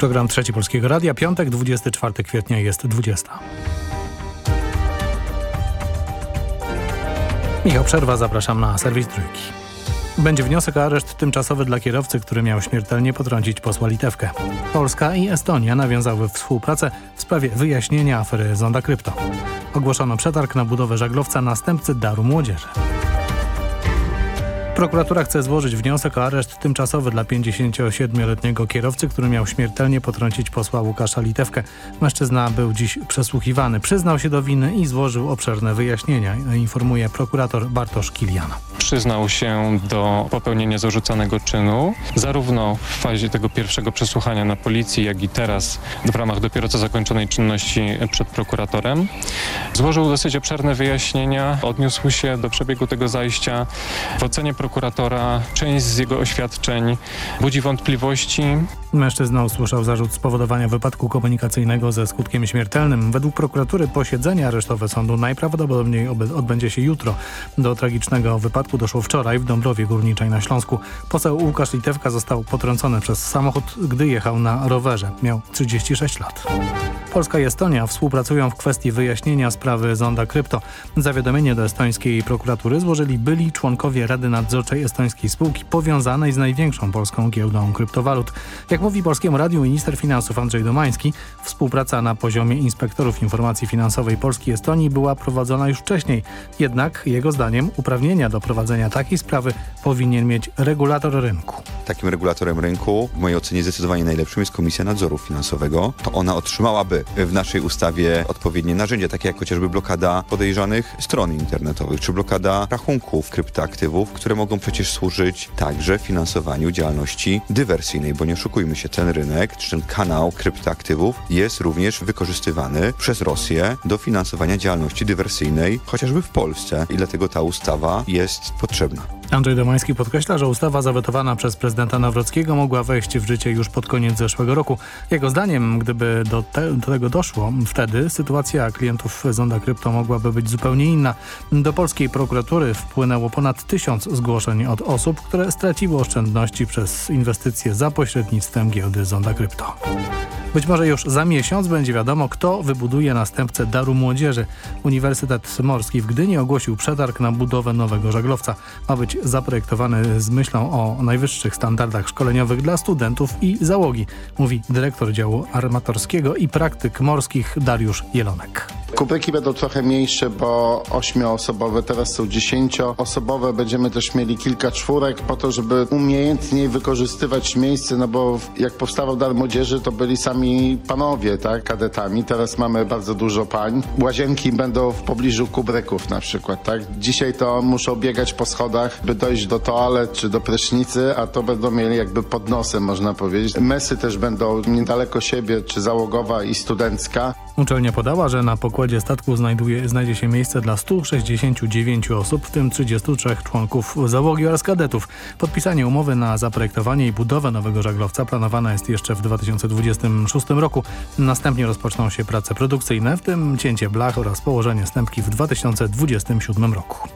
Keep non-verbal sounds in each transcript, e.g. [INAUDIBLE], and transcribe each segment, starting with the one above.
Program Trzeci Polskiego Radia, piątek, 24 kwietnia jest 20. Michał Przerwa, zapraszam na serwis Trójki. Będzie wniosek o areszt tymczasowy dla kierowcy, który miał śmiertelnie potrącić posła Litewkę. Polska i Estonia nawiązały współpracę w sprawie wyjaśnienia afery Zonda Krypto. Ogłoszono przetarg na budowę żaglowca następcy Daru Młodzieży. Prokuratura chce złożyć wniosek o areszt tymczasowy dla 57-letniego kierowcy, który miał śmiertelnie potrącić posła Łukasza Litewkę. Mężczyzna był dziś przesłuchiwany. Przyznał się do winy i złożył obszerne wyjaśnienia, informuje prokurator Bartosz Kilian. Przyznał się do popełnienia zarzucanego czynu, zarówno w fazie tego pierwszego przesłuchania na policji, jak i teraz w ramach dopiero co zakończonej czynności przed prokuratorem. Złożył dosyć obszerne wyjaśnienia, odniósł się do przebiegu tego zajścia. W ocenie prokuratora część z jego oświadczeń budzi wątpliwości. Mężczyzna usłyszał zarzut spowodowania wypadku komunikacyjnego ze skutkiem śmiertelnym. Według prokuratury posiedzenie aresztowe sądu najprawdopodobniej odbędzie się jutro. Do tragicznego wypadku doszło wczoraj w Dąbrowie Górniczej na Śląsku. Poseł Łukasz Litewka został potrącony przez samochód, gdy jechał na rowerze. Miał 36 lat. Polska i Estonia współpracują w kwestii wyjaśnienia sprawy Zonda Krypto. Zawiadomienie do estońskiej prokuratury złożyli byli członkowie Rady Nadzorczej estońskiej spółki powiązanej z największą polską giełdą kryptowalut. Jak mówi Polskiemu Radiu minister finansów Andrzej Domański, współpraca na poziomie inspektorów informacji finansowej Polski i Estonii była prowadzona już wcześniej. Jednak jego zdaniem uprawnienia do prowadzenia takiej sprawy powinien mieć regulator rynku. Takim regulatorem rynku, w mojej ocenie zdecydowanie najlepszym jest Komisja Nadzoru Finansowego. To ona otrzymałaby w naszej ustawie odpowiednie narzędzia, takie jak chociażby blokada podejrzanych stron internetowych, czy blokada rachunków kryptoaktywów, które mogą przecież służyć także finansowaniu działalności dywersyjnej, bo nie oszukujmy się, ten rynek, czy ten kanał kryptoaktywów jest również wykorzystywany przez Rosję do finansowania działalności dywersyjnej, chociażby w Polsce i dlatego ta ustawa jest potrzebna. Andrzej Domański podkreśla, że ustawa zawetowana przez prezydenta Nawrockiego mogła wejść w życie już pod koniec zeszłego roku. Jego zdaniem, gdyby do, te, do tego doszło, wtedy sytuacja klientów Zonda Krypto mogłaby być zupełnie inna. Do polskiej prokuratury wpłynęło ponad tysiąc zgłoszeń od osób, które straciły oszczędności przez inwestycje za pośrednictwem giełdy Zonda Krypto. Być może już za miesiąc będzie wiadomo, kto wybuduje następcę Daru Młodzieży. Uniwersytet Morski w Gdyni ogłosił przetarg na budowę nowego żaglowca. Ma być zaprojektowany z myślą o najwyższych standardach szkoleniowych dla studentów i załogi, mówi dyrektor działu armatorskiego i praktyk morskich Dariusz Jelonek. Kubryki będą trochę mniejsze, bo ośmioosobowe, teraz są dziesięcioosobowe. Będziemy też mieli kilka czwórek po to, żeby umiejętniej wykorzystywać miejsce, no bo jak powstawał Dar Młodzieży, to byli sami panowie, tak, kadetami. Teraz mamy bardzo dużo pań. Łazienki będą w pobliżu kubryków na przykład, tak. Dzisiaj to muszą biegać po schodach, by dojść do toalet czy do prysznicy, a to będą mieli jakby pod nosem, można powiedzieć. Mesy też będą niedaleko siebie, czy załogowa i studencka. Uczelnia podała, że na pokładzie statku znajduje, znajdzie się miejsce dla 169 osób, w tym 33 członków załogi oraz kadetów. Podpisanie umowy na zaprojektowanie i budowę nowego żaglowca planowane jest jeszcze w 2026 roku. Następnie rozpoczną się prace produkcyjne, w tym cięcie blach oraz położenie stępki w 2027 roku.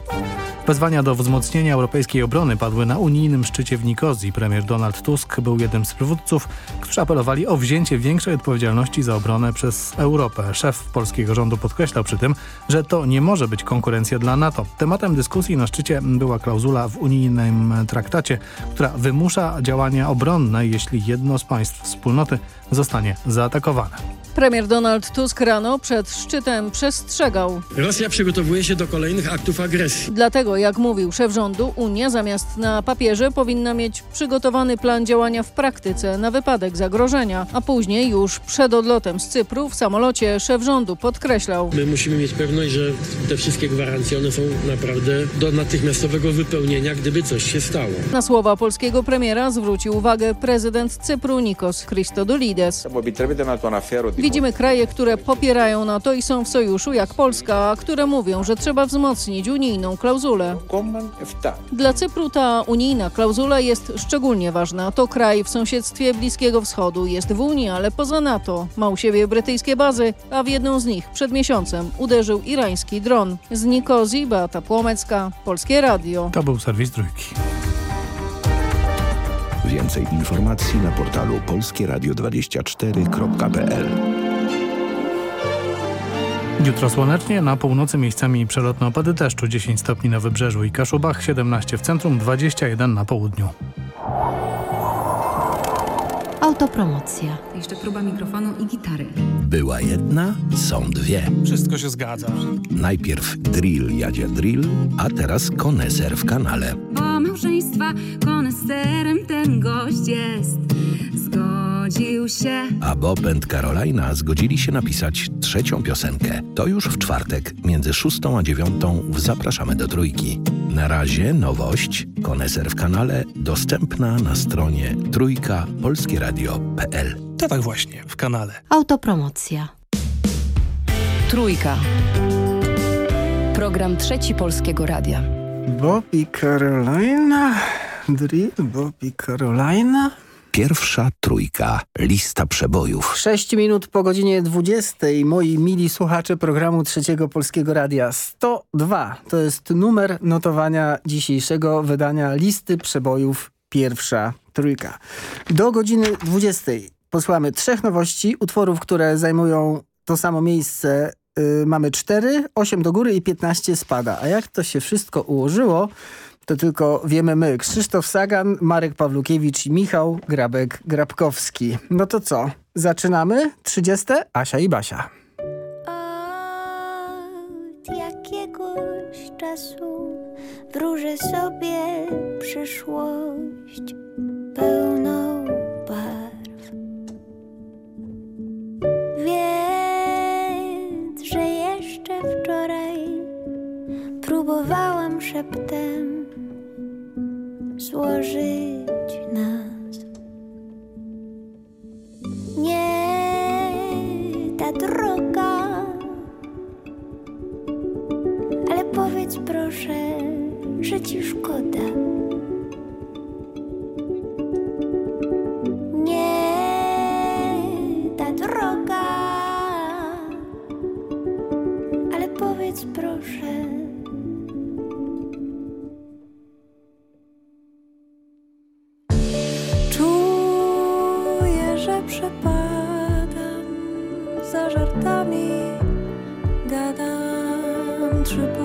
Wezwania do wzmocnienia europejskiej obrony padły na unijnym szczycie w Nikozji. Premier Donald Tusk był jednym z przywódców, którzy apelowali o wzięcie większej odpowiedzialności za obronę przez Europę. Szef polskiego rządu podkreślał przy tym, że to nie może być konkurencja dla NATO. Tematem dyskusji na szczycie była klauzula w unijnym traktacie, która wymusza działania obronne, jeśli jedno z państw wspólnoty zostanie zaatakowane. Premier Donald Tusk rano przed szczytem przestrzegał. Rosja przygotowuje się do kolejnych aktów agresji. Dlatego, jak mówił szef rządu, Unia zamiast na papierze powinna mieć przygotowany plan działania w praktyce na wypadek zagrożenia. A później już przed odlotem z Cypru w samolocie szef rządu podkreślał. My musimy mieć pewność, że te wszystkie gwarancje one są naprawdę do natychmiastowego wypełnienia, gdyby coś się stało. Na słowa polskiego premiera zwrócił uwagę prezydent Cypru Nikos Christodoulides. Widzimy kraje, które popierają NATO i są w sojuszu, jak Polska, które mówią, że trzeba wzmocnić unijną klauzulę. Dla Cypru ta unijna klauzula jest szczególnie ważna. To kraj w sąsiedztwie Bliskiego Wschodu, jest w Unii, ale poza NATO. Ma u siebie brytyjskie bazy, a w jedną z nich przed miesiącem uderzył irański dron. Z Nikozji, Beata Płomecka, Polskie Radio. To był serwis Trójki. Więcej informacji na portalu polskieradio24.pl Jutro słonecznie, na północy miejscami przelotne opady deszczu 10 stopni na Wybrzeżu i Kaszubach, 17 w centrum, 21 na południu. Autopromocja. Jeszcze próba mikrofonu i gitary. Była jedna, są dwie. Wszystko się zgadza. Najpierw drill Jadzia Drill, a teraz koneser w kanale. Małżeństwa koneserem ten gość jest. Zgodził się. A Bob and Carolina zgodzili się napisać trzecią piosenkę. To już w czwartek, między szóstą a dziewiątą w Zapraszamy do Trójki. Na razie nowość, koneser w kanale, dostępna na stronie trójka polskieradio.pl. To tak właśnie, w kanale. Autopromocja. Trójka. Program Trzeci Polskiego Radia. Bob i Carolina. Drill, Bob i Carolina. Pierwsza trójka. Lista przebojów. 6 minut po godzinie 20. Moi mili słuchacze programu Trzeciego Polskiego Radia. 102 to jest numer notowania dzisiejszego wydania listy przebojów Pierwsza Trójka. Do godziny 20. posłamy trzech nowości, utworów, które zajmują to samo miejsce Yy, mamy 4, 8 do góry i 15 spada. A jak to się wszystko ułożyło, to tylko wiemy my. Krzysztof Sagan, Marek Pawlukiewicz i Michał Grabek-Grabkowski. No to co? Zaczynamy? 30. Asia i Basia. Od jakiegoś czasu wróżę sobie przyszłość pełną barw. Że jeszcze wczoraj próbowałam szeptem złożyć nas. Nie ta droga, ale powiedz proszę, że ci szkoda. Nie ta droga, powiedz proszę. Czuję, że przepadam za żartami, gadam trzy.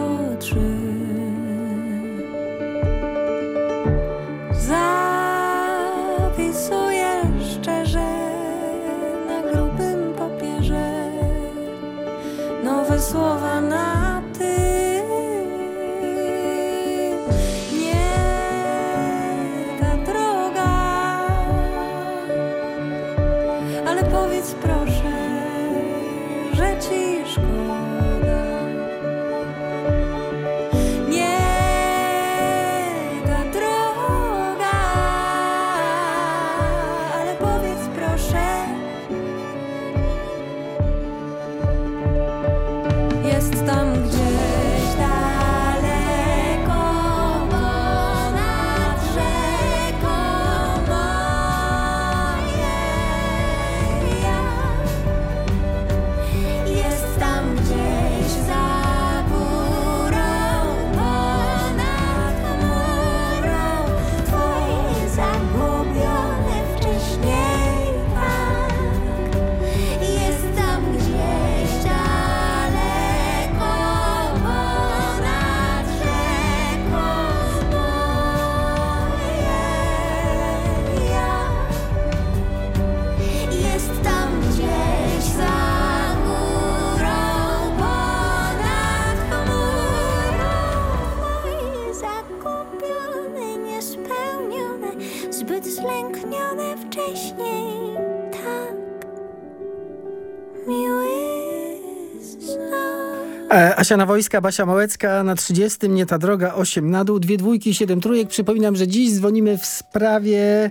Asiana Wojska, Basia Małecka na 30. Nie ta droga, 8 na dół, dwie dwójki, 7 trójek. Przypominam, że dziś dzwonimy w sprawie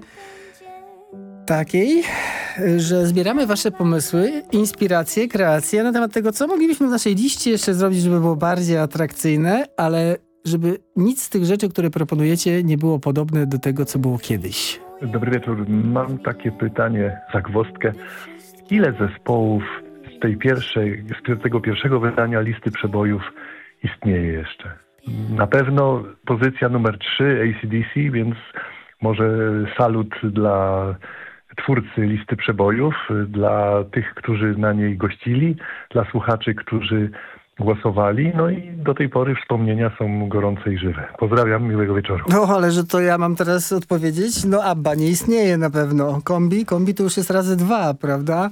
takiej, że zbieramy wasze pomysły, inspiracje, kreacje na temat tego, co moglibyśmy w naszej liście jeszcze zrobić, żeby było bardziej atrakcyjne, ale żeby nic z tych rzeczy, które proponujecie, nie było podobne do tego, co było kiedyś. Dobry wieczór. Mam takie pytanie, zagwozdkę. Ile zespołów tej pierwszej, z tego pierwszego wydania listy przebojów istnieje jeszcze? Na pewno pozycja numer 3 ACDC, więc Może salut dla twórcy listy przebojów, dla tych, którzy na niej gościli, dla słuchaczy, którzy głosowali. No i do tej pory wspomnienia są gorące i żywe. Pozdrawiam, miłego wieczoru. No, ale że to ja mam teraz odpowiedzieć? No Abba nie istnieje na pewno. Kombi? Kombi to już jest razy dwa, prawda?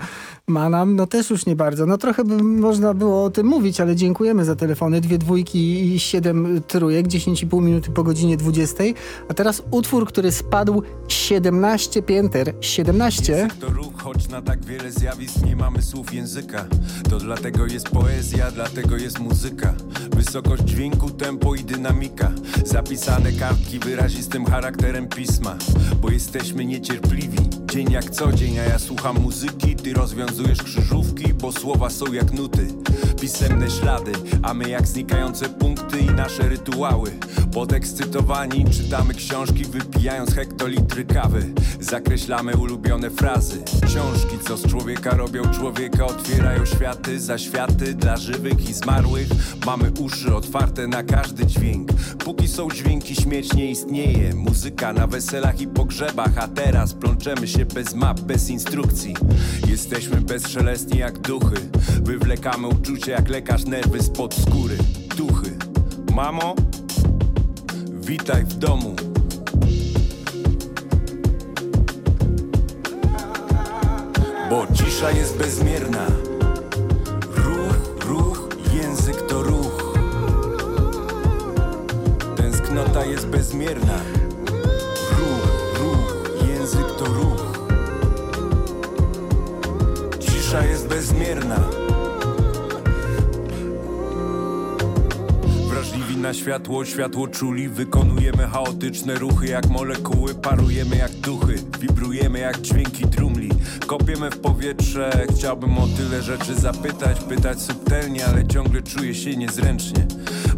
Manam? No też już nie bardzo. No trochę by można było o tym mówić, ale dziękujemy za telefony. Dwie dwójki i siedem trójek, dziesięć i pół minuty po godzinie dwudziestej. A teraz utwór, który spadł 17 pięter. 17? Język to ruch, choć na tak wiele zjawisk nie mamy słów języka. To dlatego jest poezja, dlatego jest muzyka. Wysokość dźwięku, tempo i dynamika. Zapisane kartki wyrazistym charakterem pisma. Bo jesteśmy niecierpliwi. Dzień jak co dzień, a ja słucham muzyki, ty rozwiązujesz krzyżówki, bo słowa są jak nuty. Pisemne ślady, a my jak znikające punkty i nasze rytuały. Podekscytowani czytamy książki, wypijając hektolitry kawy. Zakreślamy ulubione frazy. Książki, co z człowieka robią człowieka, otwierają światy za światy dla żywych i zmarłych. Mamy uszy otwarte na każdy dźwięk. Póki są dźwięki, śmierć nie istnieje. Muzyka na weselach i pogrzebach, a teraz plączemy się bez map, bez instrukcji. Jesteśmy bezszelestni jak duchy. Wywlekamy uczucie jak lekarz nerwy spod skóry. Duchy. Mamo, witaj w domu. Bo cisza jest bezmierna. Tęsknota jest bezmierna. Ruch, ruch, język to ruch. Cisza jest bezmierna. Wrażliwi na światło, światło czuli Wykonujemy chaotyczne ruchy jak molekuły Parujemy jak duchy, wibrujemy jak dźwięki drumli Kopiemy w powietrze, chciałbym o tyle rzeczy zapytać Pytać subtelnie, ale ciągle czuję się niezręcznie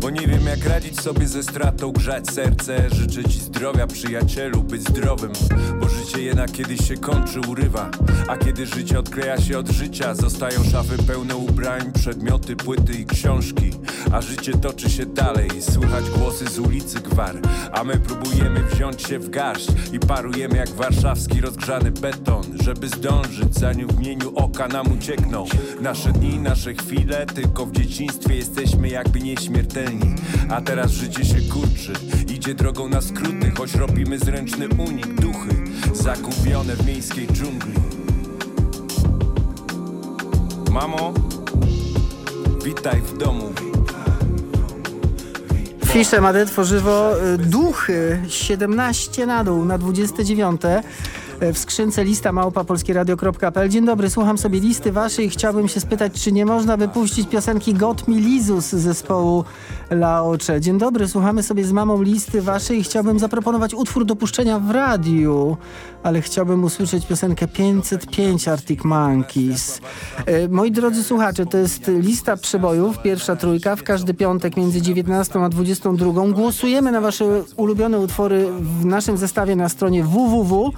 Bo nie wiem jak radzić sobie ze stratą, grzać serce Życzę ci zdrowia przyjacielu, być zdrowym. Bo życie jednak kiedyś się kończy, urywa. A kiedy życie odkleja się od życia Zostają szafy pełne ubrań, przedmioty, płyty i książki. A życie toczy się dalej, słychać głosy z ulicy gwar. A my próbujemy wziąć się w garść I parujemy jak warszawski rozgrzany beton Żeby zdążyć, zanim w mieniu oka nam uciekną. Nasze dni, nasze chwile, tylko w dzieciństwie jesteśmy jakby nieśmiertelni A teraz życie się kurczy, idzie drogą na skróty Choć robimy zręczny unik, duchy Zagubione w miejskiej dżungli. Mamo, witaj w domu. Fisze Made tworzywo y, Duchy 17 na dół na 29 w skrzynce lista małpa polskieradio.pl. Dzień dobry, słucham sobie listy waszej i chciałbym się spytać, czy nie można by puścić piosenki Got Me Lizus zespołu Laocze. Dzień dobry, słuchamy sobie z mamą listy waszej i chciałbym zaproponować utwór do puszczenia w radiu, ale chciałbym usłyszeć piosenkę 505 Arctic Monkeys. E, moi drodzy słuchacze, to jest lista przebojów, pierwsza trójka, w każdy piątek między 19 a 22. Głosujemy na wasze ulubione utwory w naszym zestawie na stronie www.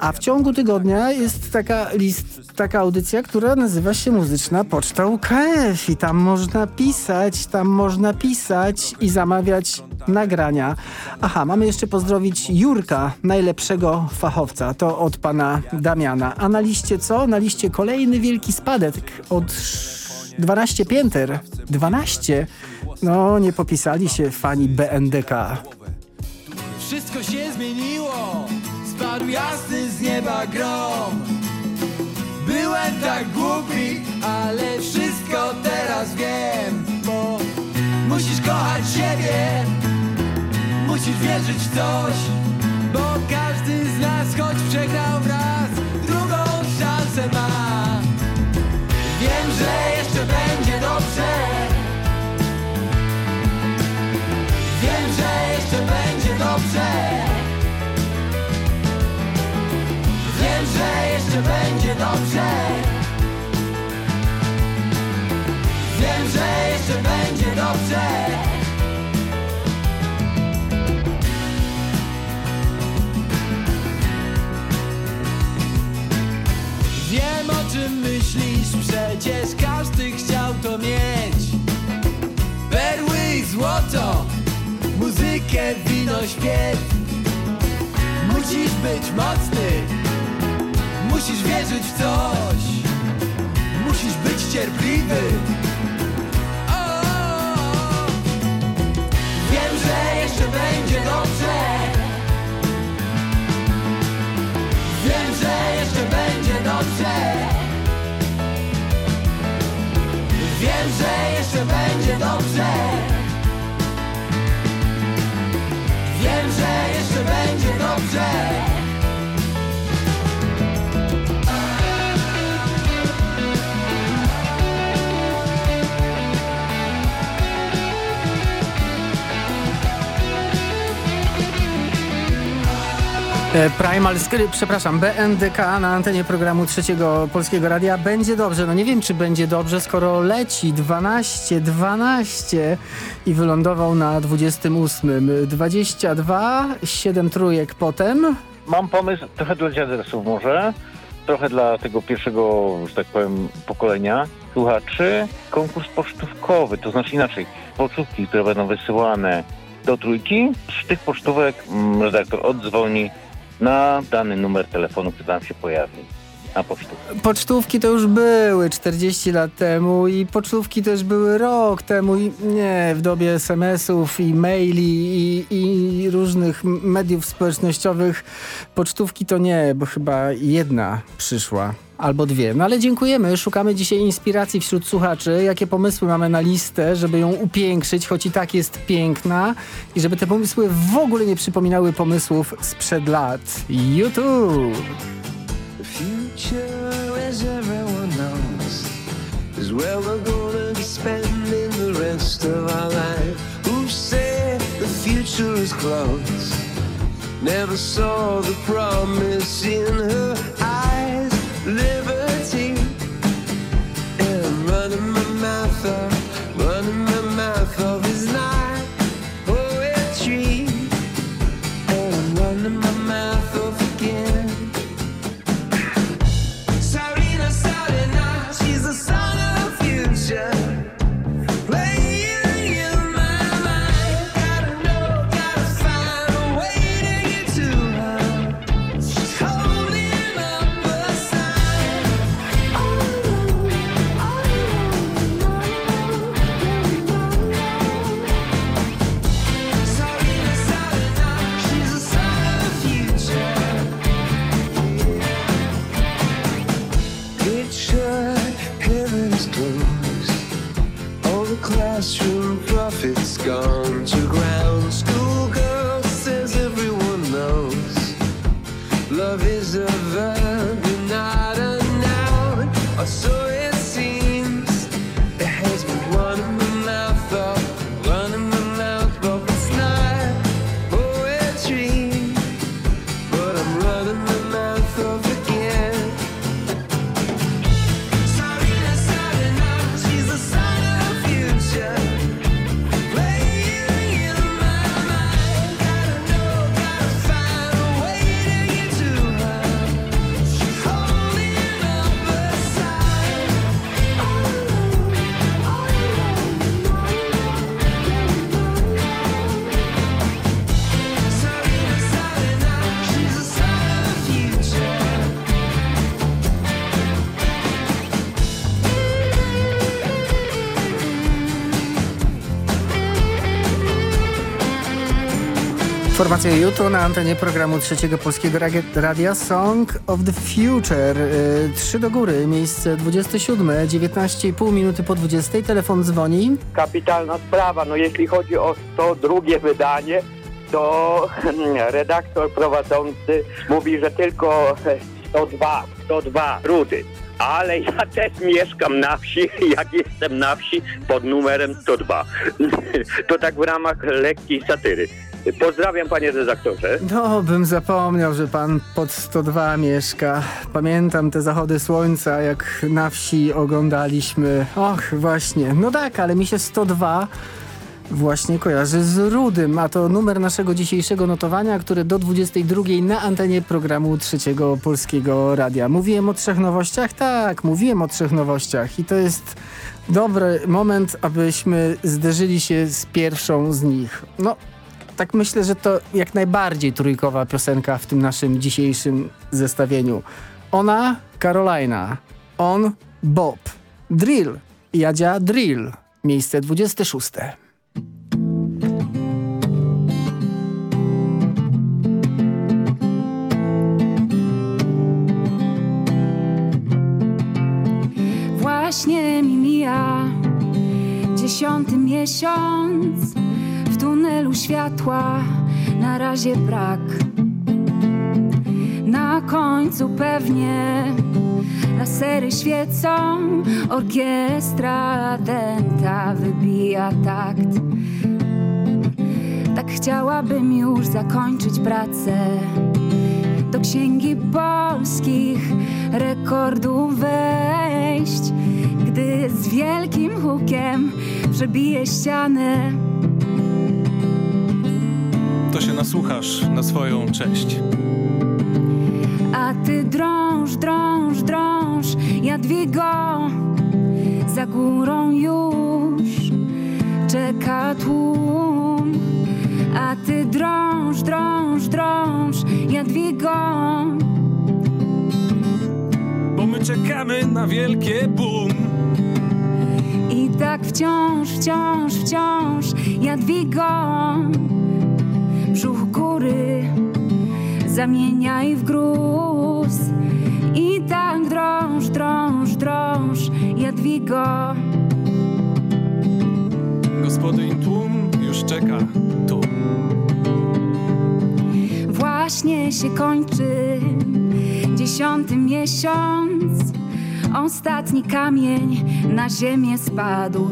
A w ciągu tygodnia jest taka list, taka audycja, która nazywa się Muzyczna Poczta UKF i tam można pisać, tam można pisać i zamawiać nagrania. Aha, mamy jeszcze pozdrowić Jurka, najlepszego fachowca. To od pana Damiana. A na liście co? Na liście kolejny wielki spadek od 12 pięter. 12? No, nie popisali się fani BNDK. Wszystko się Spadł jasny z nieba grom. Byłem tak głupi, ale wszystko teraz wiem Bo musisz kochać siebie. Musisz wierzyć w coś Bo każdy z nas, choć przegrał raz Drugą szansę ma. Wiem, że jeszcze będzie dobrze. Wiem, że jeszcze będzie dobrze Wiem, że jeszcze będzie dobrze. Wiem, że jeszcze będzie dobrze. Wiem o czym myślisz, przecież każdy chciał to mieć. Perły i złoto, muzykę, wino, śpiew. Musisz być mocny Musisz wierzyć w coś. Musisz być cierpliwy. O, Wiem, że jeszcze będzie dobrze. Wiem, że jeszcze będzie dobrze. Wiem, że jeszcze będzie dobrze. Wiem, że jeszcze będzie dobrze Primal, Scry- przepraszam, BNDK na antenie programu Trzeciego Polskiego Radia. Będzie dobrze. No nie wiem, czy będzie dobrze, skoro leci 12, 12 i wylądował na 28. 22, 7 trójek potem. Mam pomysł trochę dla dziadersów może, trochę dla tego pierwszego, że tak powiem, pokolenia słuchaczy. Konkurs pocztówkowy, to znaczy inaczej, pocztówki, które będą wysyłane do trójki. Z tych pocztówek mm, redaktor oddzwoni na dany numer telefonu, który tam się pojawi. Na pocztówkę. Pocztówki to już były 40 lat temu i pocztówki też były rok temu i nie, w dobie SMS-ów i maili i, i różnych mediów społecznościowych pocztówki to nie, bo chyba jedna przyszła. Albo dwie. No ale dziękujemy. Szukamy dzisiaj inspiracji wśród słuchaczy. Jakie pomysły mamy na listę, żeby ją upiększyć, choć i tak jest piękna. I żeby te pomysły w ogóle nie przypominały pomysłów sprzed lat. YouTube! Future, as everyone knows, is where we're gonna be spending the rest of our life. Who said the future is close? Never saw the promise in her eyes. Liberty, and running my mouth Formacja YouTube na antenie programu Trzeciego Polskiego Radia Song of the Future. Y, Trzy do góry, miejsce 27, 19,5 minuty po 20. Telefon dzwoni. kapitalna sprawa. No jeśli chodzi o to drugie wydanie, to [LAUGHS] redaktor prowadzący mówi, że tylko 102, 102 rudy. Ale ja [LAUGHS] też mieszkam na wsi, [LAUGHS] jak jestem na wsi pod numerem 102. To tak w ramach lekkiej satyry. Pozdrawiam panie redaktorze. No, bym zapomniał, że pan pod 102 mieszka. Pamiętam te zachody słońca, jak na wsi oglądaliśmy. Och, właśnie. No tak, ale mi się 102 właśnie kojarzy z Rudym, a to numer naszego dzisiejszego notowania, który do 22 na antenie programu Trzeciego Polskiego Radia. Mówiłem o trzech nowościach? Tak, mówiłem o trzech nowościach i to jest dobry moment, abyśmy zderzyli się z pierwszą z nich. No, tak myślę, że to jak najbardziej trójkowa piosenka w tym naszym dzisiejszym zestawieniu. Ona, Carolina. On, Bob. Drill. Jadzia Drill. Miejsce 26. Właśnie mi mija dziesiąty miesiąc tunelu światła na razie brak. Na końcu pewnie lasery świecą, orkiestra denta wybija takt. Tak chciałabym już zakończyć pracę do księgi polskich rekordów wejść, gdy z wielkim hukiem przebije ścianę. To się nasłuchasz na swoją cześć. A ty drąż, drąż, drąż, Jadwigo, za górą już czeka tłum. A ty drąż, drąż, drąż, Jadwigo. Bo my czekamy na wielkie boom. Tak wciąż, wciąż, wciąż, Jadwigo. Brzuch góry zamieniaj w gruz. I tak drąż, drąż, drąż, Jadwigo. Gospodyń tłum już czeka tu. Właśnie się kończy dziesiąty miesiąc. Ostatni kamień na ziemię spadł.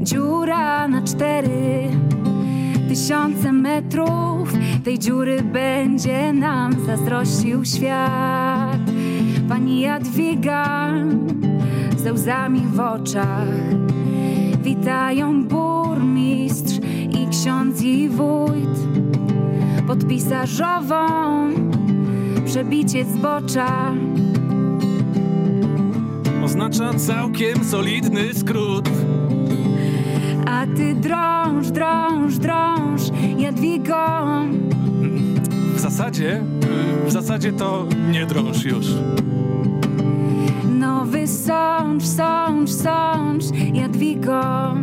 Dziura na cztery tysiące metrów. Tej dziury będzie nam zazdrościł świat. Pani Jadwiga ze łzami w oczach. Witają burmistrz i ksiądz i wójt. Podpisarzową przebicie zbocza. Oznacza całkiem solidny skrót. A ty drąż, drąż, drąż, Jadwigo. W zasadzie, w zasadzie to nie drąż już. Nowy sącz, sącz, sącz, Jadwigo.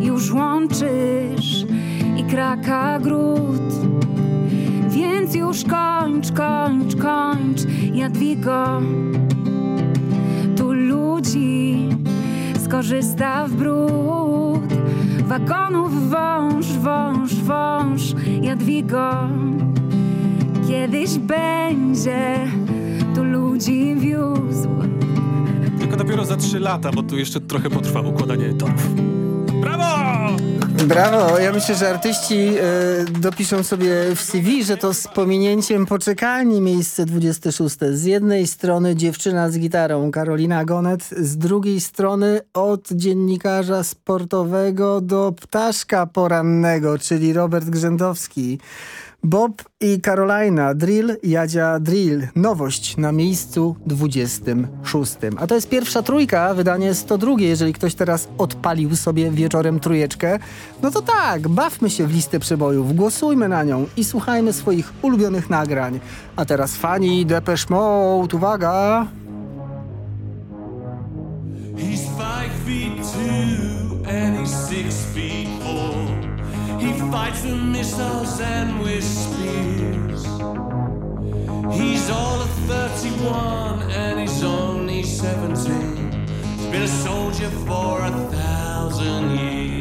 Już łączysz i kraka gród. Więc już kończ, kończ, kończ, Jadwigo. Skorzysta w brud. Wagonów wąż, wąż, wąż, Jadwigo. Kiedyś będzie tu ludzi wiózł. Tylko dopiero za trzy lata, bo tu jeszcze trochę potrwa układanie torów. Brawo! Ja myślę, że artyści y, dopiszą sobie w CV, że to z pominięciem poczekalni miejsce 26. Z jednej strony dziewczyna z gitarą Karolina Gonet, z drugiej strony od dziennikarza sportowego do ptaszka porannego, czyli Robert Grzędowski. Bob i Carolina, Drill, Jadzia Drill. Nowość na miejscu 26. A to jest pierwsza trójka, wydanie 102. Jeżeli ktoś teraz odpalił sobie wieczorem trójeczkę, no to tak, bawmy się w listę przebojów, głosujmy na nią i słuchajmy swoich ulubionych nagrań. A teraz fani Depeche Mode, uwaga! He's five feet two and he's six feet four. He fights with missiles and with spears. He's all of 31 and he's only 17. He's been a soldier for a thousand years.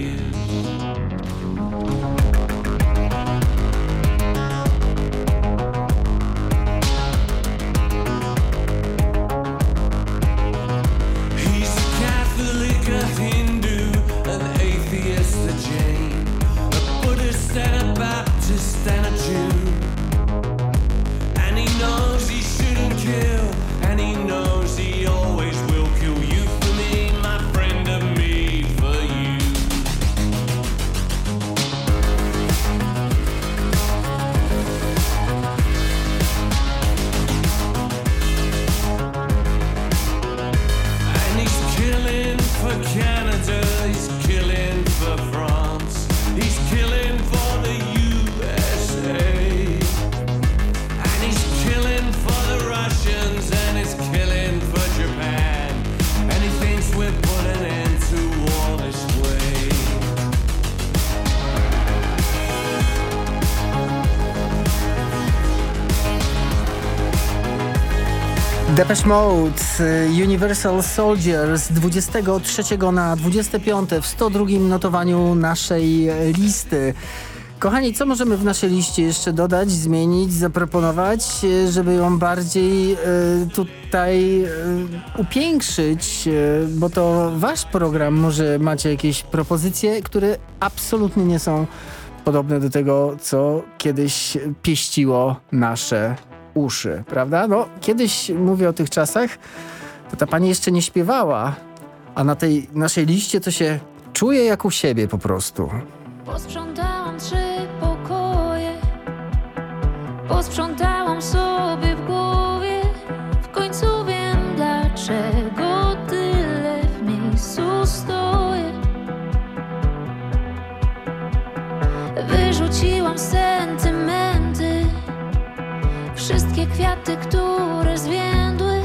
Depeche Mode, y, Universal Soldier z 23 na 25 w 102 notowaniu naszej listy. Kochani, co możemy w naszej liście jeszcze dodać, zmienić, zaproponować, y, żeby ją bardziej y, tutaj y, upiększyć, y, bo to wasz program, może macie jakieś propozycje, które absolutnie nie są podobne do tego, co kiedyś pieściło nasze uszy, prawda? No, kiedyś mówię o tych czasach, to ta pani jeszcze nie śpiewała, a na tej naszej liście to się czuje jak u siebie po prostu. Posprzątałam trzy pokoje Posprzątałam sobie w głowie W końcu wiem dlaczego tyle w miejscu stoję Wyrzuciłam sentymenty Wszystkie kwiaty, które zwiędły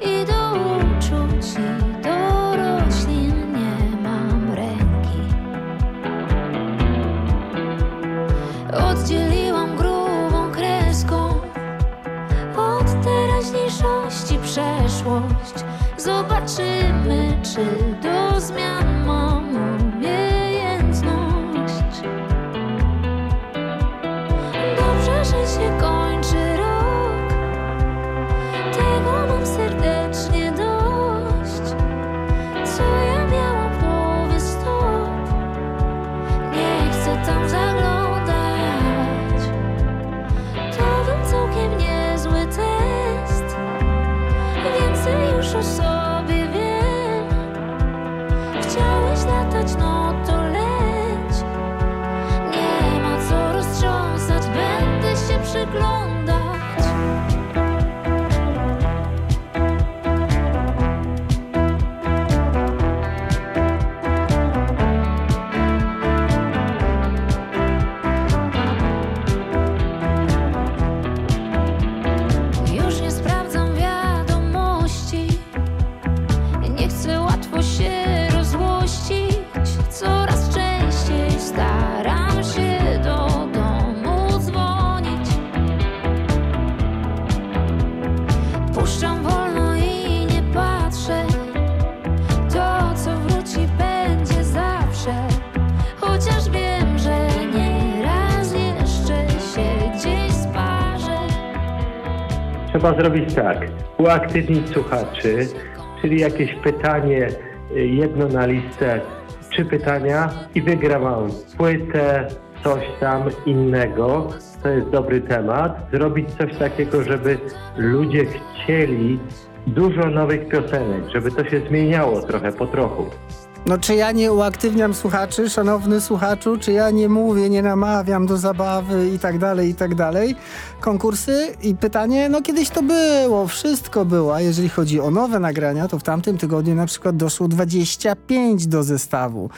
I do uczuć i do roślin nie mam ręki. Oddzieliłam grubą kreską Od teraźniejszości przeszłość. Zobaczymy, czy do zmian mam Zrobić tak, uaktywnić słuchaczy, czyli jakieś pytanie, y, jedno na listę, trzy pytania i wygrałam płytę, coś tam innego. To jest dobry temat. Zrobić coś takiego, żeby ludzie chcieli dużo nowych piosenek, żeby to się zmieniało trochę po trochu. No czy ja nie uaktywniam słuchaczy, szanowny słuchaczu, czy ja nie mówię, nie namawiam do zabawy i tak dalej, i tak dalej. Konkursy i pytanie, no kiedyś to było, wszystko było, a jeżeli chodzi o nowe nagrania, to w tamtym tygodniu na przykład doszło 25 do zestawu.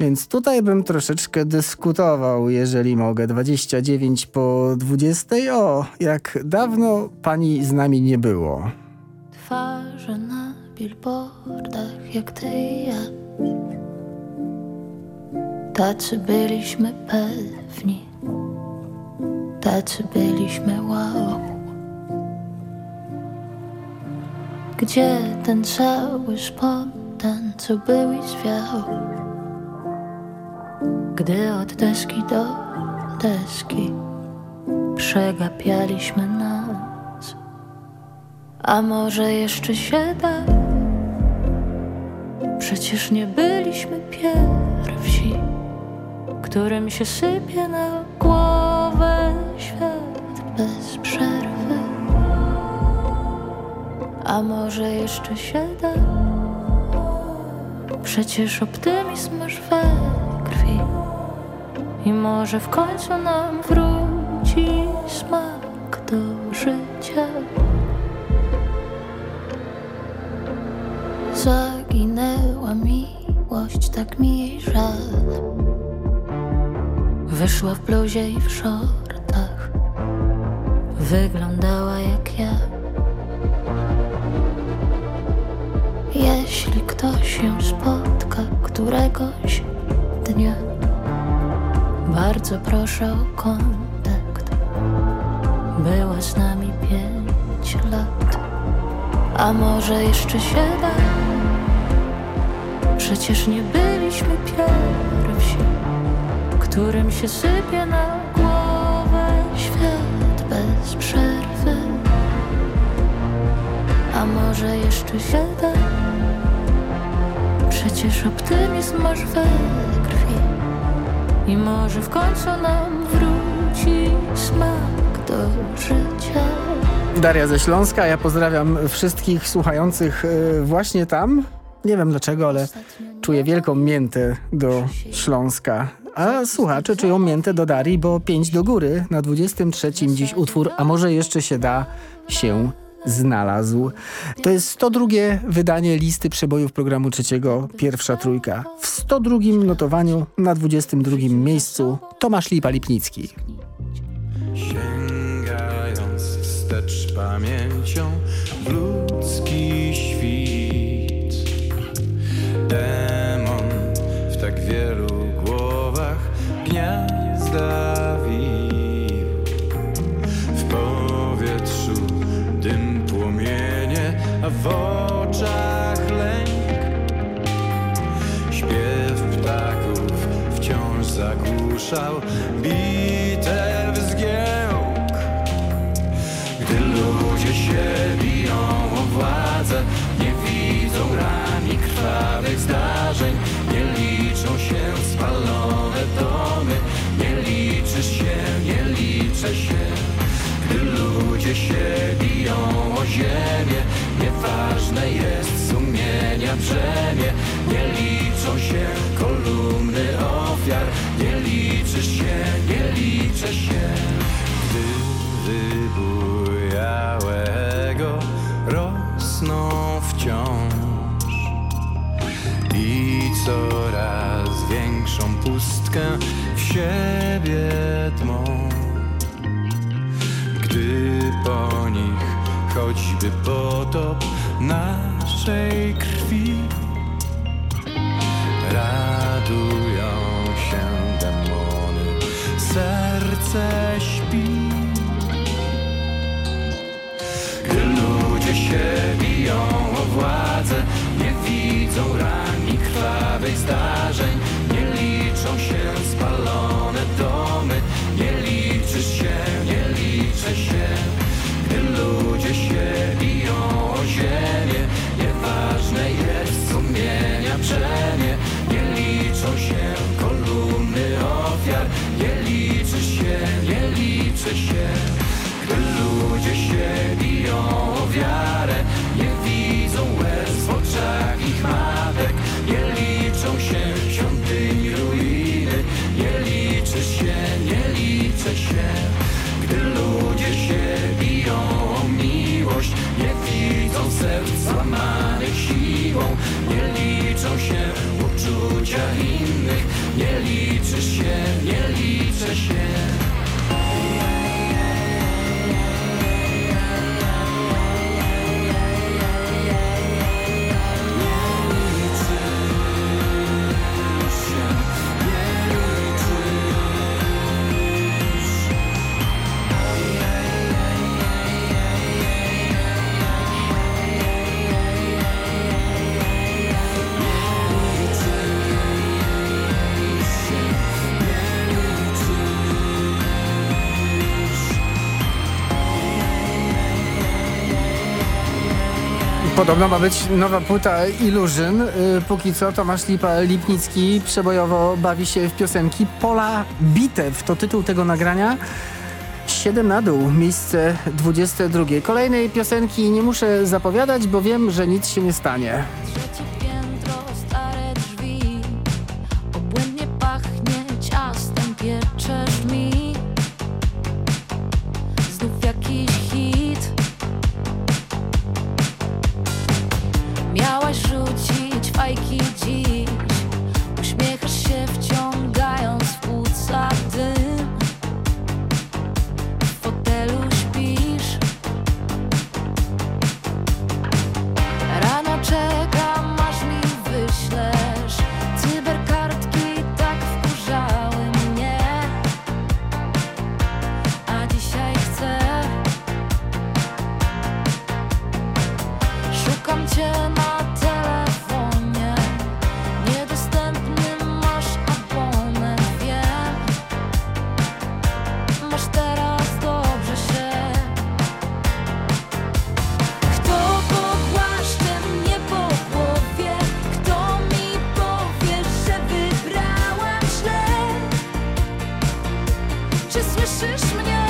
Więc tutaj bym troszeczkę dyskutował, jeżeli mogę. 29 po 20. O, jak dawno pani z nami nie było. Twarze na billboardach jak ty i ja Tacy byliśmy pewni. Tacy byliśmy wow. Gdzie ten cały spontan, co był i zwiał? Gdy od deski do deski Przegapialiśmy nas. A może jeszcze się da? Przecież nie byliśmy pierwsi, którym się sypie na głowę świat bez przerwy. A może jeszcze się da? Przecież optymizm masz we krwi i może w końcu nam wróci smak do życia. Zaginęła miłość, tak mi jej żal. Wyszła w bluzie i w szortach. Wyglądała jak ja. Jeśli ktoś ją spotka któregoś dnia Bardzo proszę o kontakt. Była z nami pięć lat A może jeszcze się da? Przecież nie byliśmy pierwsi, którym się sypie na głowę świat bez przerwy. A może jeszcze się da? Przecież optymizm masz we krwi i może w końcu nam wróci smak do życia. Daria ze Śląska, ja pozdrawiam wszystkich słuchających y, właśnie tam. Nie wiem dlaczego, ale czuję wielką miętę do Śląska. A słuchacze czują miętę do Darii, bo 5 do góry na 23 dziś utwór, a może jeszcze się da, się znalazł. To jest 102 wydanie listy przebojów programu trzeciego, pierwsza trójka. W 102 notowaniu na 22 miejscu Tomasz Lipa-Lipnicki. Sięgając wstecz pamięcią w ludzki świt Demon w tak wielu głowach gniazda wił. W powietrzu dym płomienie, a w oczach lęk. Śpiew ptaków wciąż zagłuszał bitew zgiełk. Gdy ludzie się biją o władzę zdarzeń. Nie liczą się spalone domy. Nie liczysz się, nie liczę się. Gdy ludzie się biją o ziemię Nieważne jest sumienia brzemię choćby potop naszej krwi Radują się demony, serce śpi. Gdy ludzie się biją o władzę Nie widzą ran i krwawych zdarzeń Nie liczą się spalone domy Nie liczysz się, nie liczę się się biją o ziemię Nieważne jest sumienia brzemię Nie liczą się kolumny ofiar. Nie liczysz się, nie liczę się. Gdy ludzie się biją o wiarę Nie widzą łez w oczach ich matek. Nie liczą się świątyni ruiny. Nie liczysz się, nie liczę się. Gdy ludzie się widzą serc złamanych siłą. Nie liczą się uczucia innych. Nie liczysz się, nie liczę się Podobno ma być nowa płyta Illusion. Y, Póki co Tomasz Lipa Lipnicki przebojowo bawi się w piosenki Pola Bitew. To tytuł tego nagrania. 7 na dół, miejsce 22. Kolejnej piosenki nie muszę zapowiadać, bo wiem, że nic się nie stanie. Słyszysz mnie?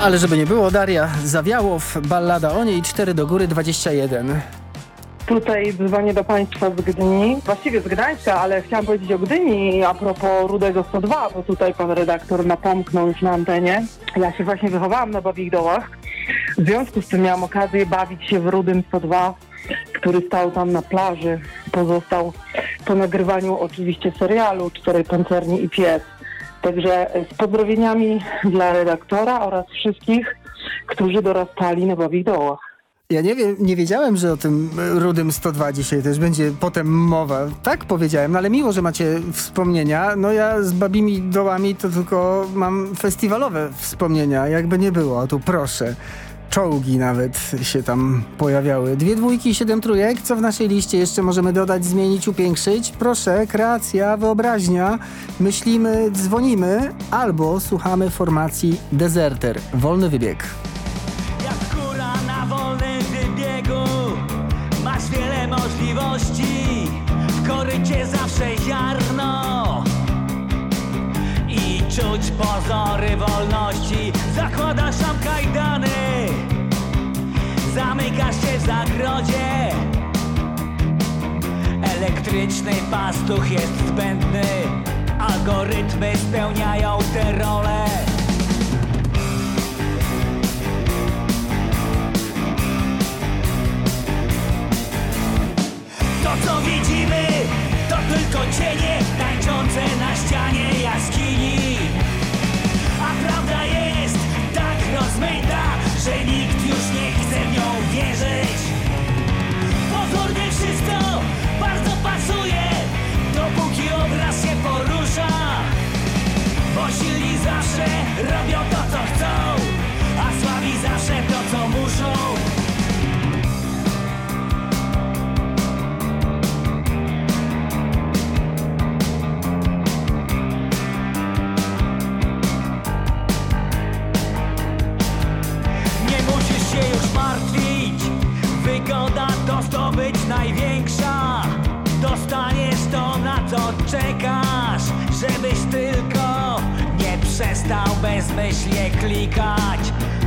Ale żeby nie było, Daria Zawiałow, ballada o niej, 4 do góry, 21. Tutaj dzwonię do Państwa z Gdyni, właściwie z Gdańska, ale chciałam powiedzieć o Gdyni a propos Rudego 102, bo tutaj pan redaktor napomknął już na antenie. Ja się właśnie wychowałam na Babich Dołach, w związku z tym miałam okazję bawić się w Rudym 102, który stał tam na plaży. Pozostał po nagrywaniu oczywiście serialu Cztery Pancerni i Pies. Także z pozdrowieniami dla redaktora oraz wszystkich, którzy dorastali na Babich Dołach. Ja nie, wiem, nie wiedziałem, że o tym Rudym 102 dzisiaj też będzie potem mowa. Tak powiedziałem, no ale miło, że macie wspomnienia. No ja z Babimi Dołami to tylko mam festiwalowe wspomnienia, jakby nie było. Tu proszę. Czołgi nawet się tam pojawiały. Dwie dwójki, siedem trójek. Co w naszej liście jeszcze możemy dodać, zmienić, upiększyć? Proszę, kreacja, wyobraźnia. Myślimy, dzwonimy albo słuchamy formacji Deserter. Wolny wybieg. Kura na wolnym wybiegu Masz wiele możliwości W korycie zawsze ziarno I czuć pozory wolności Zakładasz tam kajdany Zamykasz się w zagrodzie. Elektryczny pastuch jest zbędny. Algorytmy spełniają tę rolę To co widzimy, to tylko cienie tańczące na ścianie jaskini. A prawda jest tak rozmyta, że nikt chce w nią wierzyć. Pozornie wszystko bardzo pasuje, dopóki obraz się porusza. Bo silni zawsze robią to, co chcą, Wygoda to zdobyć największa. Dostaniesz to na co czekasz Żebyś tylko nie przestał bezmyślnie klikać.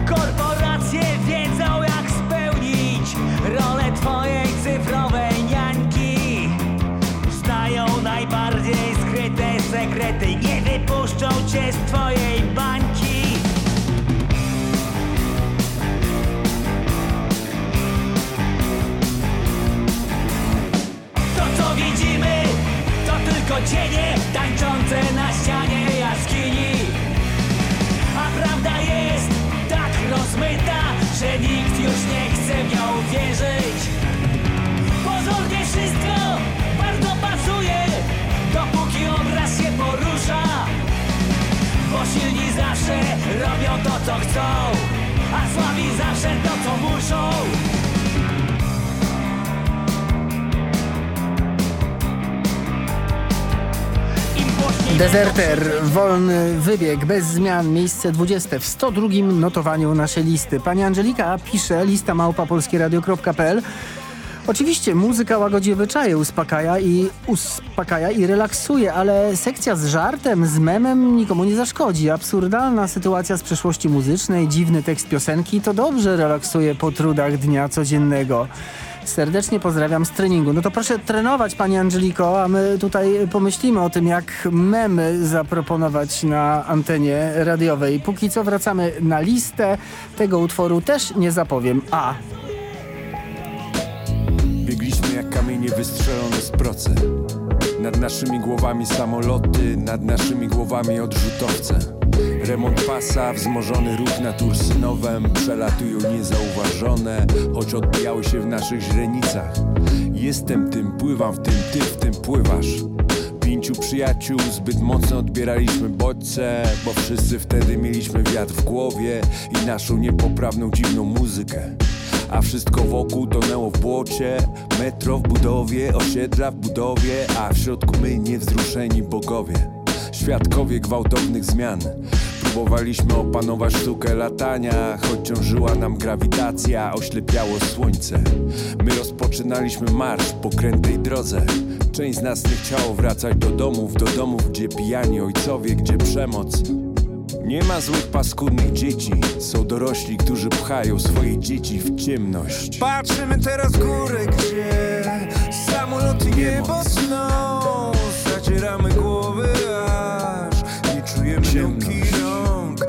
Korporacje wiedzą jak spełnić Rolę twojej cyfrowej niańki. Znają najbardziej skryte sekrety Nie wypuszczą cię z twojej to, co chcą, a słabi zawsze to, co muszą. Deserter, wolny wybieg, bez zmian, miejsce 20 w 102 notowaniu naszej listy. Pani Angelika pisze, lista małpa polskieradio.pl Oczywiście muzyka łagodzi obyczaje, uspokaja i, uspokaja i relaksuje, ale sekcja z żartem, z memem nikomu nie zaszkodzi. Absurdalna sytuacja z przeszłości muzycznej, dziwny tekst piosenki to dobrze relaksuje po trudach dnia codziennego. Serdecznie pozdrawiam z treningu. No to proszę trenować, Pani Angeliko, a my tutaj pomyślimy o tym, jak memy zaproponować na antenie radiowej. Póki co wracamy na listę tego utworu, też nie zapowiem. A. Kamienie wystrzelone z procy Nad naszymi głowami samoloty, nad naszymi głowami odrzutowce. Remont pasa, wzmożony ruch nad Ursynowem Przelatują niezauważone, choć odbijały się w naszych źrenicach. Jestem tym, pływam w tym, ty w tym pływasz. Pięciu przyjaciół, zbyt mocno odbieraliśmy bodźce Bo wszyscy wtedy mieliśmy wiatr w głowie I naszą niepoprawną, dziwną muzykę a wszystko wokół tonęło w błocie. Metro w budowie, osiedla w budowie. A w środku my niewzruszeni bogowie. Świadkowie gwałtownych zmian. Próbowaliśmy opanować sztukę latania Choć ciążyła nam grawitacja Oślepiało słońce. My rozpoczynaliśmy marsz po krętej drodze. Część z nas nie chciało wracać do domów Do domów, gdzie pijani ojcowie, gdzie przemoc Nie ma złych, paskudnych dzieci. Są dorośli, którzy pchają swoje dzieci w ciemność. Patrzymy teraz w górę, gdzie samoloty niebo sną Zacieramy głowy aż nie czujemy nóg i rąk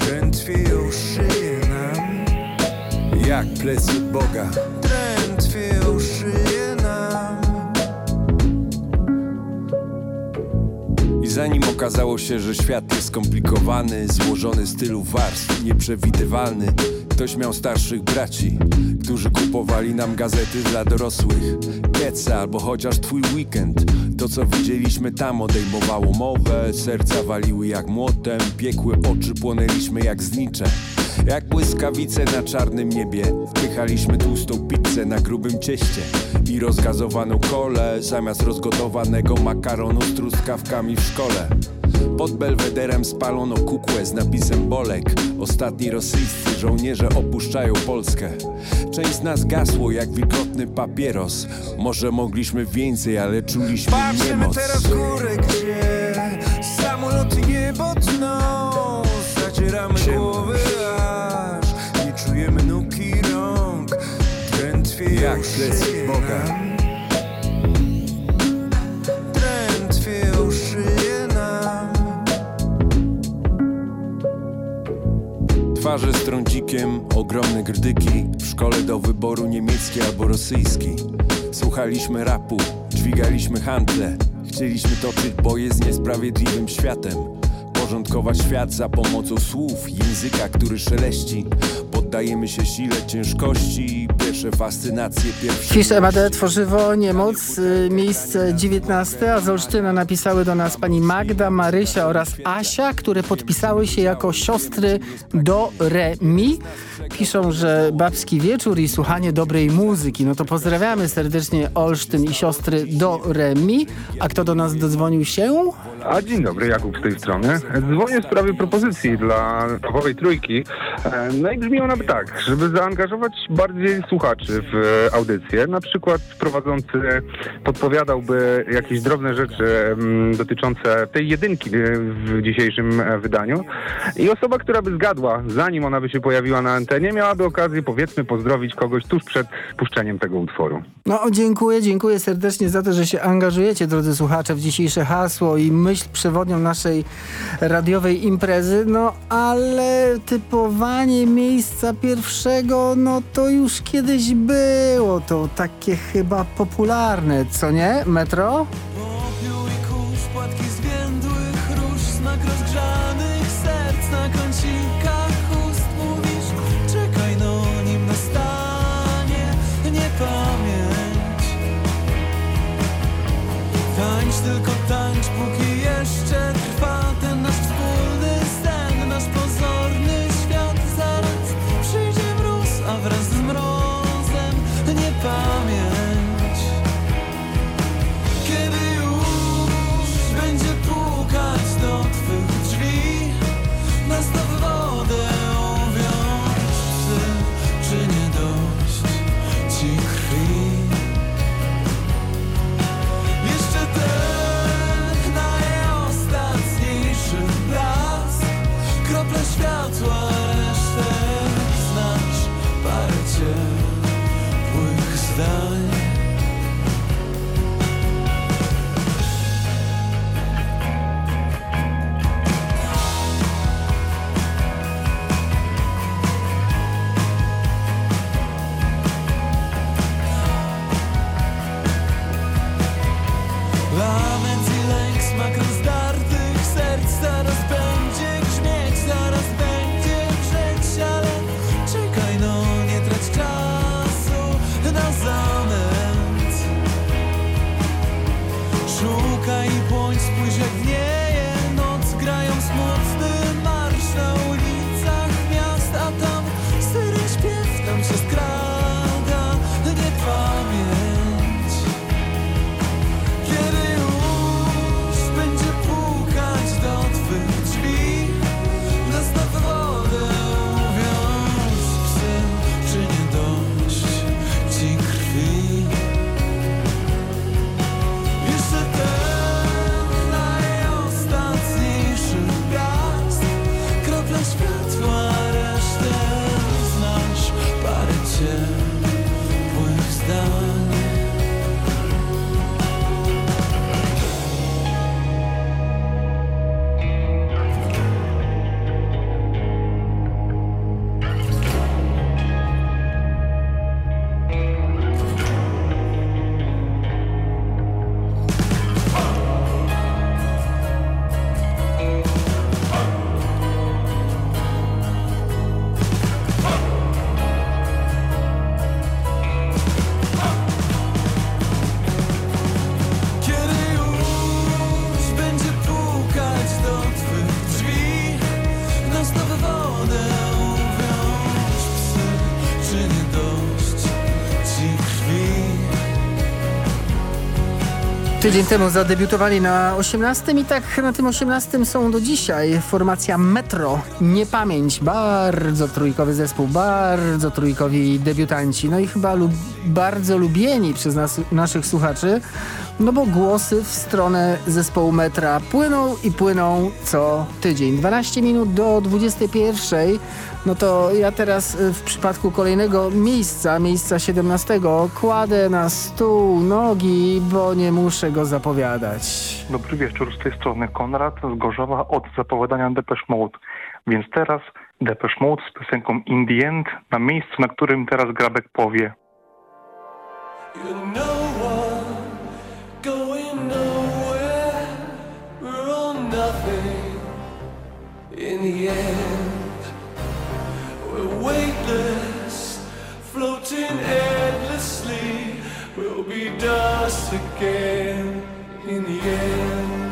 Drętwieją szyje nam Jak plecy Boga. Zanim okazało się, że świat jest skomplikowany, złożony z tylu warstw, nieprzewidywalny, ktoś miał starszych braci, którzy kupowali nam gazety dla dorosłych. Pieca albo chociaż twój weekend. To co widzieliśmy tam odejmowało mowę, serca waliły jak młotem, piekły oczy, płonęliśmy jak znicze. Jak błyskawice na czarnym niebie Wpychaliśmy tłustą pizzę na grubym cieście I rozgazowaną kolę Zamiast rozgotowanego makaronu z truskawkami w szkole pod belwederem spalono kukłę z napisem Bolek. Ostatni rosyjscy żołnierze opuszczają Polskę. Część z nas gasło jak wilgotny papieros. Może mogliśmy więcej, ale czuliśmy Patrzymy niemoc. teraz w górę, gdzie samoloty niebo tną Zacieramy głowy aż nie czujemy nóg i rąk. Drętwieją Jak szyje Boga. Twarze z trądzikiem, ogromne grdyki. W szkole do wyboru niemiecki albo rosyjski. Słuchaliśmy rapu, dźwigaliśmy handle. Chcieliśmy toczyć boje z niesprawiedliwym światem. Porządkować świat za pomocą słów, języka, który szeleści. Poddajemy się sile ciężkości, pierwsze fascynacje, pierwsze... Tworzywo, Niemoc, y, miejsce 19, a z Olsztyna napisały do nas pani Magda, Marysia oraz Asia, które podpisały się jako siostry do re mi. Piszą, że babski wieczór i słuchanie dobrej muzyki. No to pozdrawiamy serdecznie Olsztyn i siostry do re mi. A kto do nas dodzwonił się? A dzień dobry, Jakub z tej strony. Dzwonię w sprawie propozycji dla topowej trójki. E, No i brzmi ona tak, żeby zaangażować bardziej słuchaczy w audycję. Na przykład prowadzący podpowiadałby jakieś drobne rzeczy mm, dotyczące tej jedynki w dzisiejszym wydaniu. I osoba, która by zgadła, zanim ona by się pojawiła na antenie, miałaby okazję powiedzmy pozdrowić kogoś tuż przed puszczeniem tego utworu. No dziękuję, dziękuję serdecznie za to, że się angażujecie, drodzy słuchacze, w dzisiejsze hasło i myśl przewodnią naszej radiowej imprezy. No ale typowanie miejsca pierwszego, no to już kiedyś było. To takie chyba popularne, co nie? Metro? No tylko tańcz, póki jeszcze trwa Tydzień temu zadebiutowali na 18 i tak na tym 18 są do dzisiaj. Formacja Metro, Niepamięć, bardzo trójkowy zespół, bardzo trójkowi debiutanci. No i chyba lub, bardzo lubieni przez nas, naszych słuchaczy, no bo głosy w stronę zespołu Metra płyną i płyną co tydzień. 12 minut do 21. No to ja teraz y, w przypadku kolejnego miejsca, miejsca 17, kładę na stół nogi, bo nie muszę go zapowiadać. Dobry wieczór, z tej strony Konrad z Gorzowa od zapowiadania Depeche Mode. Więc teraz Depeche Mode z piosenką In the End na miejscu, na którym teraz Grabek powie. You're no the end. We're weightless, floating endlessly. We'll be dust again in the end.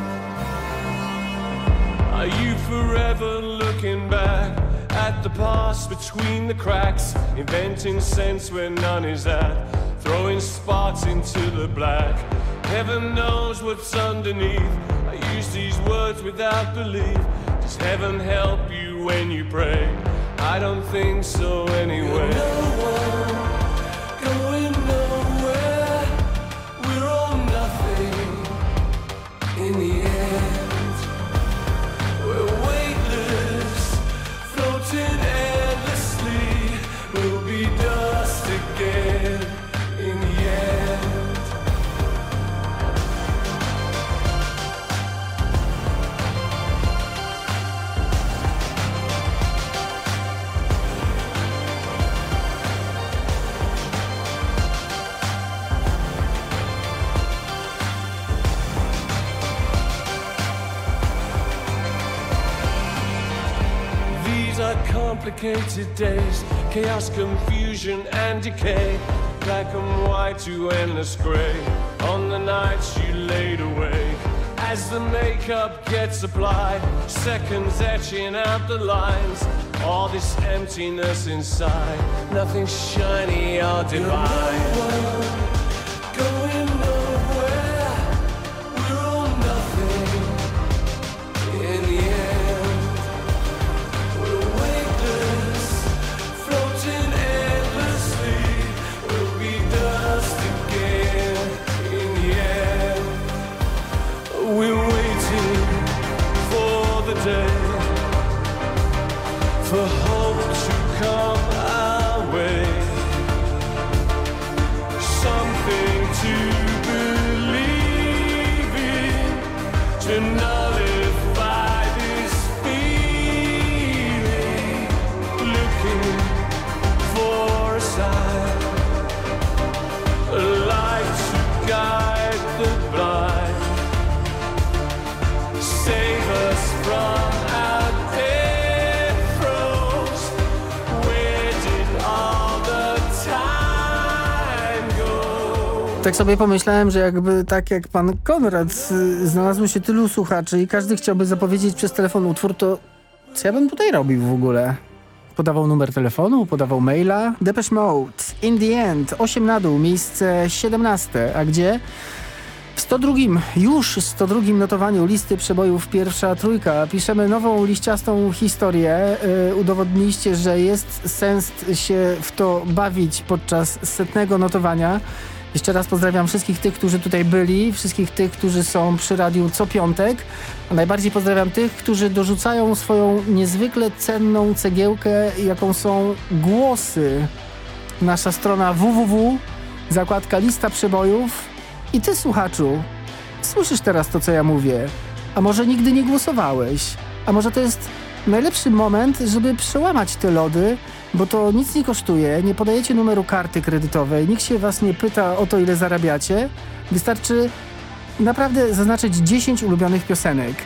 Are you forever looking back at the past between the cracks, inventing sense where none is at, throwing sparks into the black? Heaven knows what's underneath. I use these words without belief. Does heaven help you when you pray? I don't think so anyway. Complicated days, chaos, confusion, and decay. Black and white to endless gray. On the nights you laid awake, as the makeup gets applied, seconds etching out the lines. All this emptiness inside, nothing shiny or divine. Tak sobie pomyślałem, że jakby tak jak pan Konrad y, znalazło się tylu słuchaczy i każdy chciałby zapowiedzieć przez telefon utwór, to co ja bym tutaj robił w ogóle? Podawał numer telefonu, podawał maila. Depeche Mode, In the End, 8 na dół, miejsce 17. A gdzie? W 102, już 102 notowaniu listy przebojów pierwsza trójka. Piszemy nową liściastą historię. Yy, udowodniliście, że jest sens się w to bawić podczas setnego notowania. Jeszcze raz pozdrawiam wszystkich tych, którzy tutaj byli, wszystkich tych, którzy są przy radiu co piątek. A najbardziej pozdrawiam tych, którzy dorzucają swoją niezwykle cenną cegiełkę, jaką są głosy. Nasza strona www, zakładka lista przebojów. I ty, słuchaczu, słyszysz teraz to, co ja mówię. A może nigdy nie głosowałeś? A może to jest najlepszy moment, żeby przełamać te lody, bo to nic nie kosztuje, nie podajecie numeru karty kredytowej, nikt się was nie pyta o to, ile zarabiacie. Wystarczy naprawdę zaznaczyć 10 ulubionych piosenek.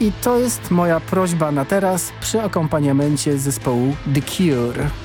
I to jest moja prośba na teraz przy akompaniamencie zespołu The Cure.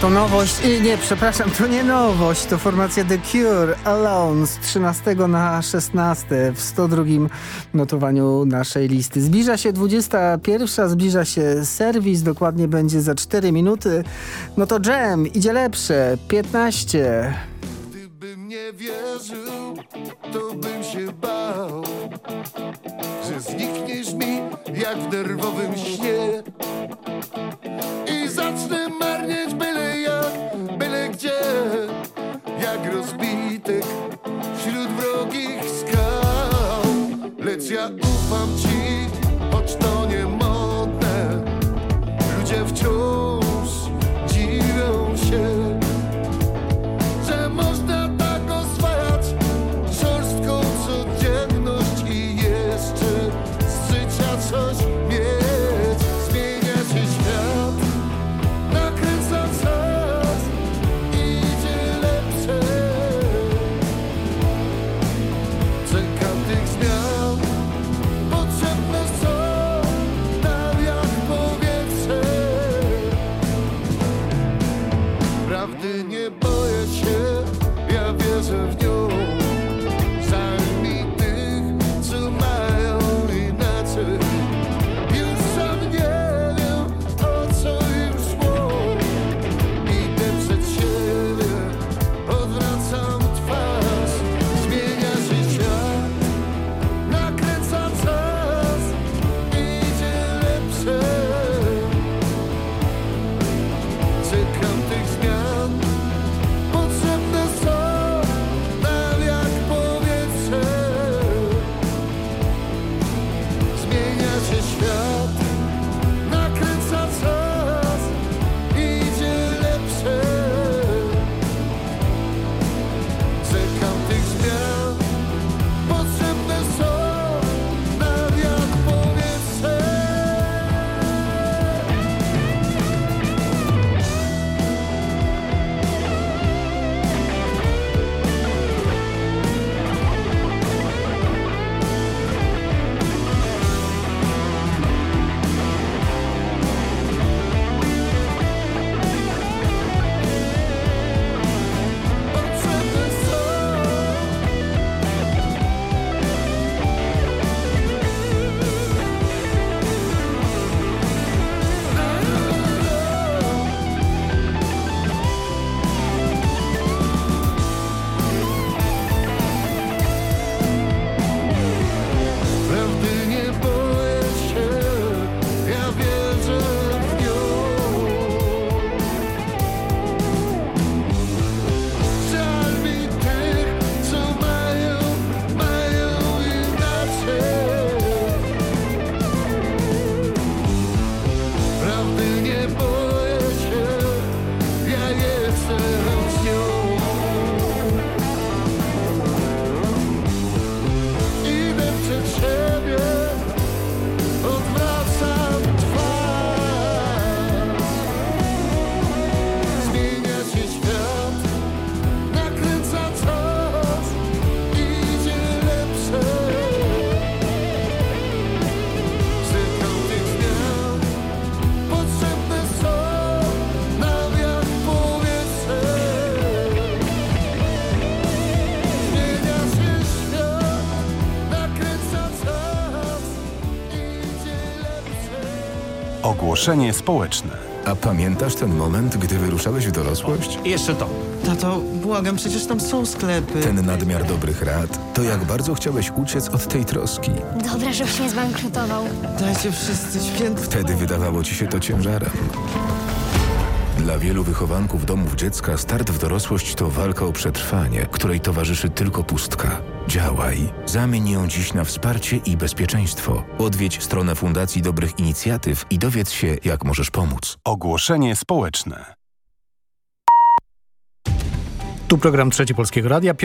To nowość, y, nie, przepraszam, to nie nowość, to formacja The Cure, Alone z 13 na 16 w 102 notowaniu naszej listy. Zbliża się 21, zbliża się serwis, dokładnie będzie za 4 minuty. No to Jam, idzie lepsze, 15. Gdybym nie wierzył, to bym się bał, że znikniesz mi jak w nerwowym śnie i zacznę marnieć byle gdzie, jak rozbitek wśród wrogich skał. Lecz ja ufam ci, Ogłoszenie społeczne. A pamiętasz ten moment, gdy wyruszałeś w dorosłość? Jeszcze to. Tato, błagam, przecież tam są sklepy. Ten nadmiar dobrych rad, to jak bardzo chciałeś uciec od tej troski. Dobra, żebyś nie zbankrutował. Dajcie wszyscy święt. Wtedy wydawało ci się to ciężarem. Dla wielu wychowanków domów dziecka start w dorosłość to walka o przetrwanie, której towarzyszy tylko pustka. Działaj. Zamień ją dziś na wsparcie i bezpieczeństwo. Odwiedź stronę Fundacji Dobrych Inicjatyw i dowiedz się, jak możesz pomóc. Ogłoszenie społeczne. Tu program Trzeci Polskiego Radia.